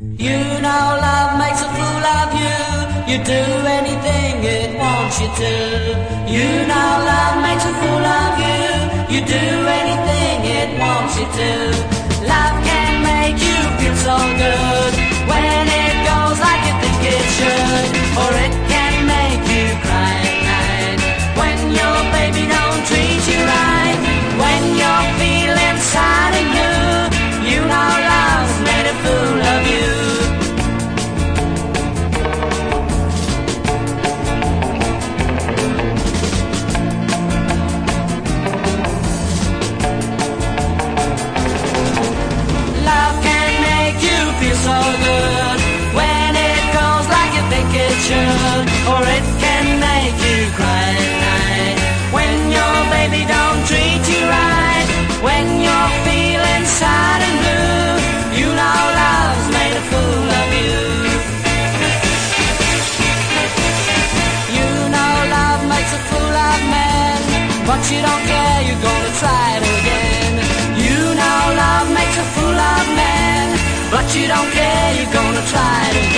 You know love makes a fool of you. You do anything it wants you to. You know love makes a fool of you. You do anything it wants you to. Love can make you feel so good men, but you don't care, you're gonna try it again. You know love makes a fool of men, but you don't care, you're gonna try it again.